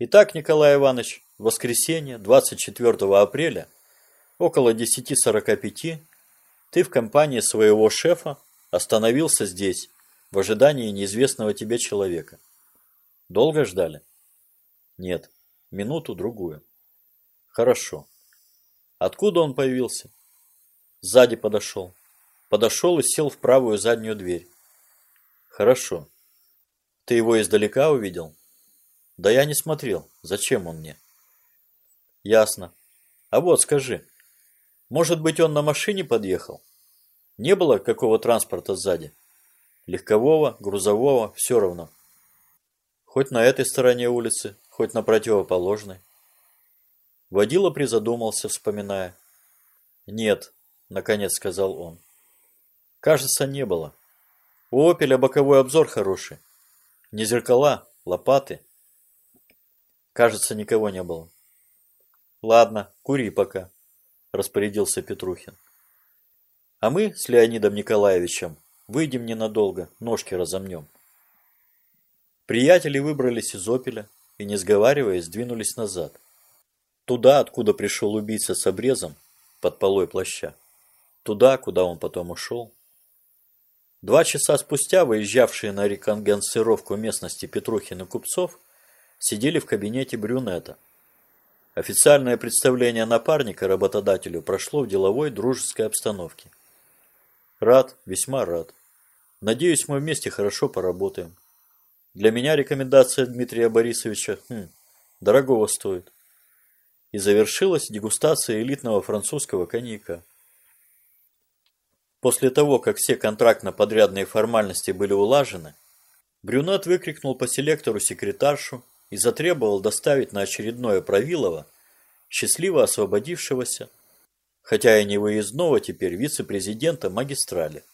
Итак, Николай Иванович, в воскресенье, 24 апреля, около 10.45, ты в компании своего шефа остановился здесь, в ожидании неизвестного тебе человека. Долго ждали? Нет, минуту-другую. Хорошо. Откуда он появился? Сзади подошел. Подошел и сел в правую заднюю дверь. Хорошо. Ты его издалека увидел? Да я не смотрел. Зачем он мне? Ясно. А вот скажи, может быть он на машине подъехал? Не было какого транспорта сзади? Легкового, грузового, все равно. Хоть на этой стороне улицы, хоть на противоположной. Водила призадумался, вспоминая. «Нет», — наконец сказал он. «Кажется, не было. У «Опеля» боковой обзор хороший. Не зеркала, лопаты. Кажется, никого не было. Ладно, кури пока, распорядился Петрухин. А мы с Леонидом Николаевичем выйдем ненадолго, ножки разомнем. Приятели выбрались из «Опеля» и, не сговариваясь, двинулись назад. Туда, откуда пришел убийца с обрезом, под полой плаща. Туда, куда он потом ушел. Два часа спустя выезжавшие на реконгенсировку местности Петрухин и Купцов сидели в кабинете брюнета. Официальное представление напарника работодателю прошло в деловой дружеской обстановке. Рад, весьма рад. Надеюсь, мы вместе хорошо поработаем. Для меня рекомендация Дмитрия Борисовича хм, дорогого стоит и завершилась дегустация элитного французского коньяка. После того, как все контрактно-подрядные формальности были улажены, Брюнет выкрикнул по селектору секретаршу и затребовал доставить на очередное Правилово счастливо освободившегося, хотя и не выездного теперь вице-президента магистрали.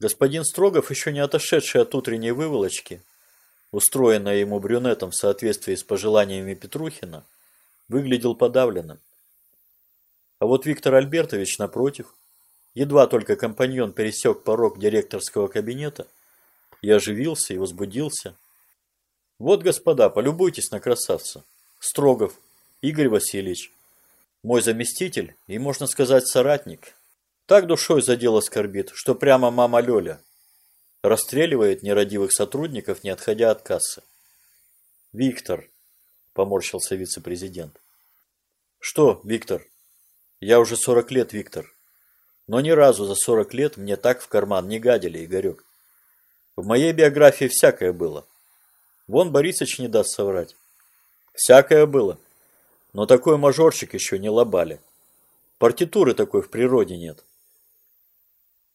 Господин Строгов, еще не отошедший от утренней выволочки, устроенной ему брюнетом в соответствии с пожеланиями Петрухина, выглядел подавленным. А вот Виктор Альбертович, напротив, едва только компаньон пересек порог директорского кабинета, и оживился, и возбудился. Вот, господа, полюбуйтесь на красавца. Строгов, Игорь Васильевич, мой заместитель и, можно сказать, соратник. Так душой за дело скорбит, что прямо мама Лёля расстреливает нерадивых сотрудников, не отходя от кассы. Виктор, поморщился вице-президент. Что, Виктор? Я уже 40 лет, Виктор. Но ни разу за 40 лет мне так в карман не гадили, Игорек. В моей биографии всякое было. Вон Борисыч не даст соврать. Всякое было. Но такой мажорчик еще не лобали. Партитуры такой в природе нет.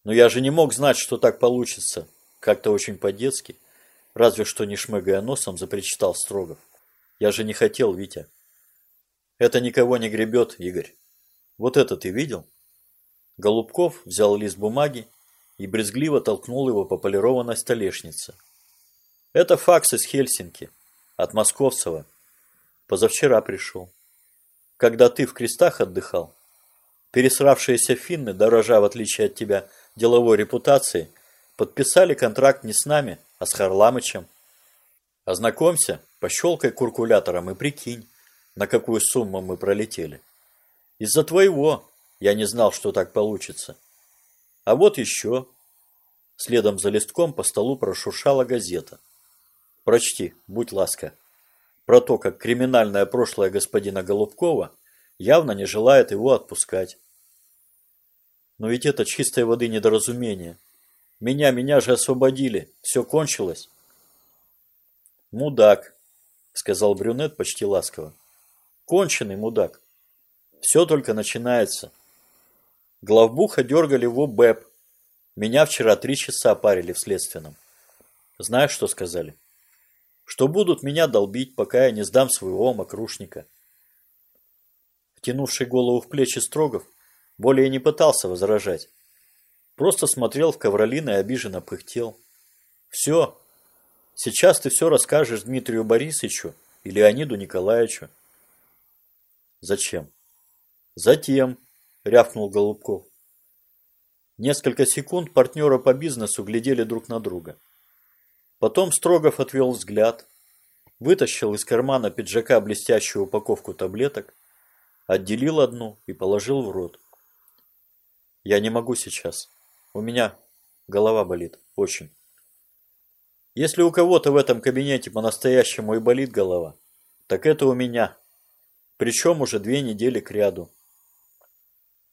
Но я же не мог знать, что так получится. Как-то очень по-детски. Разве что не шмыгая носом, запричитал Строгов. Я же не хотел, Витя. Это никого не гребет, Игорь. Вот это ты видел? Голубков взял лист бумаги и брезгливо толкнул его по полированной столешнице. Это факс из Хельсинки, от Московцева. Позавчера пришел. Когда ты в крестах отдыхал, пересравшиеся финны, дорожа в отличие от тебя деловой репутацией, подписали контракт не с нами, а с Харламычем. Ознакомься, пощелкай куркулятором и прикинь, на какую сумму мы пролетели. Из-за твоего я не знал, что так получится. А вот еще. Следом за листком по столу прошуршала газета. Прочти, будь ласка. Про то, как криминальное прошлое господина Голубкова явно не желает его отпускать. Но ведь это чистой воды недоразумение. Меня, меня же освободили. Все кончилось. «Мудак», — сказал брюнет почти ласково. «Конченый мудак. Все только начинается. Главбуха дергали в ОБЭП. Меня вчера три часа парили в следственном. Знаешь, что сказали? Что будут меня долбить, пока я не сдам своего мокрушника». Втянувший голову в плечи Строгов более не пытался возражать. Просто смотрел в ковролин и обиженно пыхтел. «Все, Сейчас ты все расскажешь Дмитрию Борисовичу и Леониду Николаевичу. Зачем? Затем, рявкнул Голубков. Несколько секунд партнеры по бизнесу глядели друг на друга. Потом Строгов отвел взгляд, вытащил из кармана пиджака блестящую упаковку таблеток, отделил одну и положил в рот. Я не могу сейчас. У меня голова болит. Очень. Если у кого-то в этом кабинете по-настоящему и болит голова, так это у меня. Причем уже две недели к ряду.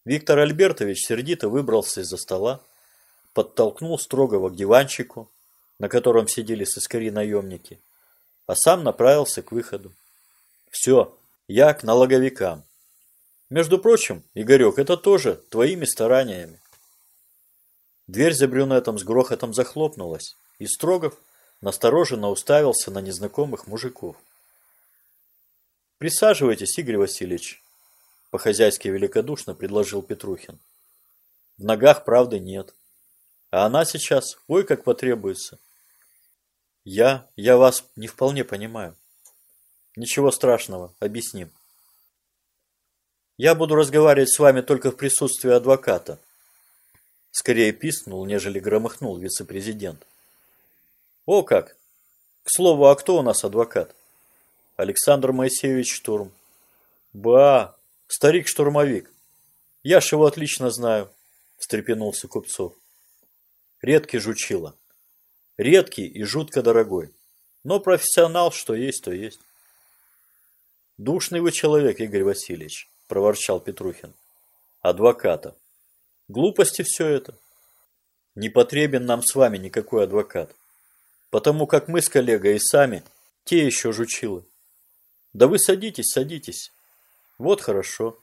Виктор Альбертович сердито выбрался из-за стола, подтолкнул строгого к диванчику, на котором сидели сыскари наемники, а сам направился к выходу. Все, я к налоговикам. Между прочим, Игорек, это тоже твоими стараниями. Дверь за брюнетом с грохотом захлопнулась, и Строгов настороженно уставился на незнакомых мужиков. «Присаживайтесь, Игорь Васильевич», – по-хозяйски великодушно предложил Петрухин. «В ногах правды нет, а она сейчас, ой, как потребуется». «Я, я вас не вполне понимаю». «Ничего страшного, объясним». «Я буду разговаривать с вами только в присутствии адвоката», – скорее пискнул, нежели громыхнул вице-президент. О как! К слову, а кто у нас адвокат? Александр Моисеевич Штурм. Ба, старик-штурмовик. Я ж его отлично знаю, встрепенулся Купцов. Редкий жучила. Редкий и жутко дорогой. Но профессионал, что есть, то есть. Душный вы человек, Игорь Васильевич, проворчал Петрухин. Адвоката. Глупости все это. Не потребен нам с вами никакой адвокат потому как мы с коллегой и сами те еще жучилы. Да вы садитесь, садитесь. Вот хорошо.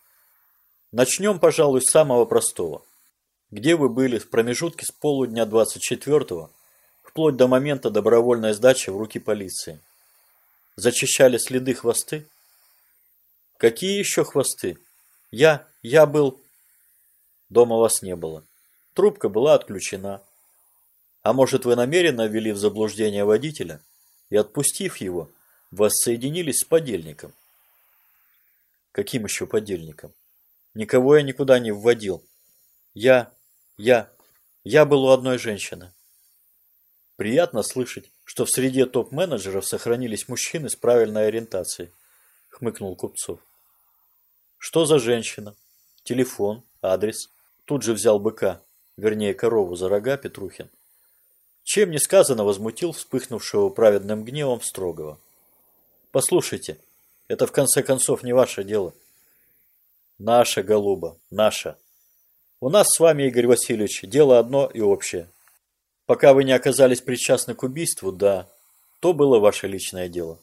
Начнем, пожалуй, с самого простого. Где вы были в промежутке с полудня 24-го, вплоть до момента добровольной сдачи в руки полиции? Зачищали следы хвосты? Какие еще хвосты? Я, я был... Дома вас не было. Трубка была отключена. А может, вы намеренно ввели в заблуждение водителя и, отпустив его, воссоединились с подельником? Каким еще подельником? Никого я никуда не вводил. Я, я, я был у одной женщины. Приятно слышать, что в среде топ-менеджеров сохранились мужчины с правильной ориентацией, хмыкнул Купцов. Что за женщина? Телефон, адрес. Тут же взял быка, вернее корову за рога Петрухин. Чем не сказано возмутил вспыхнувшего праведным гневом строгого. Послушайте, это в конце концов не ваше дело. Наша, голуба, наша. У нас с вами, Игорь Васильевич, дело одно и общее. Пока вы не оказались причастны к убийству, да, то было ваше личное дело.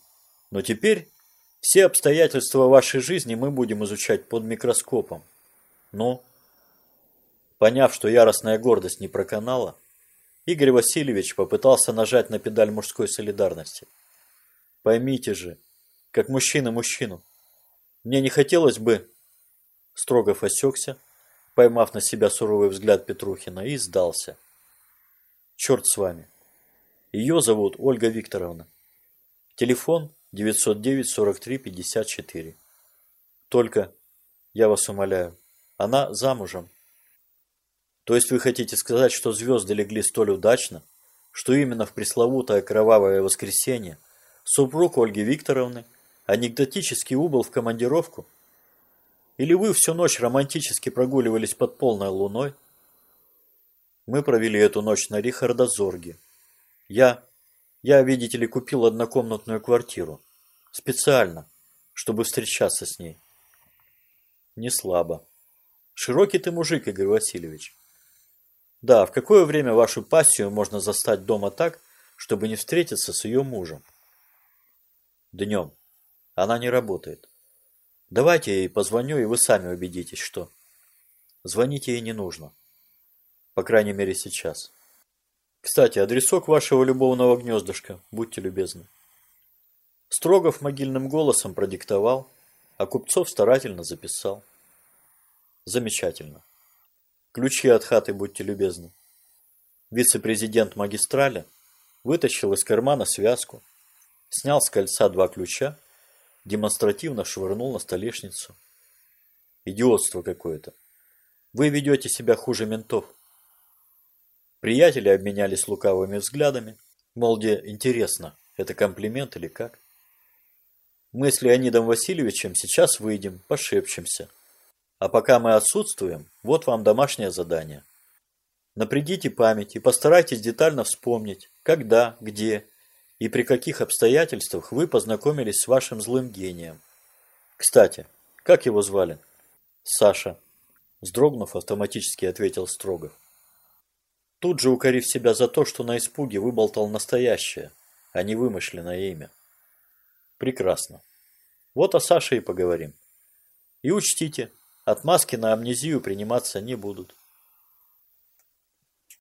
Но теперь все обстоятельства вашей жизни мы будем изучать под микроскопом. Ну, поняв, что яростная гордость не проканала, Игорь Васильевич попытался нажать на педаль мужской солидарности. Поймите же, как мужчина мужчину. Мне не хотелось бы... Строгов осекся, поймав на себя суровый взгляд Петрухина, и сдался. Черт с вами. Ее зовут Ольга Викторовна. Телефон 909-43-54. Только, я вас умоляю, она замужем. То есть вы хотите сказать, что звезды легли столь удачно, что именно в пресловутое кровавое воскресенье супруг Ольги Викторовны анекдотически убыл в командировку? Или вы всю ночь романтически прогуливались под полной луной? Мы провели эту ночь на Рихардозорге. Я, я, видите ли, купил однокомнатную квартиру. Специально, чтобы встречаться с ней. Не слабо. Широкий ты мужик, Игорь Васильевич. Да, в какое время вашу пассию можно застать дома так, чтобы не встретиться с ее мужем? Днем. Она не работает. Давайте я ей позвоню, и вы сами убедитесь, что... Звонить ей не нужно. По крайней мере, сейчас. Кстати, адресок вашего любовного гнездышка, будьте любезны. Строгов могильным голосом продиктовал, а Купцов старательно записал. Замечательно. Ключи от хаты, будьте любезны. Вице-президент магистраля вытащил из кармана связку, снял с кольца два ключа, демонстративно швырнул на столешницу. Идиотство какое-то. Вы ведете себя хуже ментов. Приятели обменялись лукавыми взглядами. Мол, где интересно, это комплимент или как? Мы с Леонидом Васильевичем сейчас выйдем, пошепчемся. А пока мы отсутствуем, вот вам домашнее задание. Напрягите память и постарайтесь детально вспомнить, когда, где и при каких обстоятельствах вы познакомились с вашим злым гением. Кстати, как его звали? Саша. Вздрогнув, автоматически ответил Строгов. Тут же укорив себя за то, что на испуге выболтал настоящее, а не вымышленное имя. Прекрасно. Вот о Саше и поговорим. И учтите, отмазки на амнезию приниматься не будут.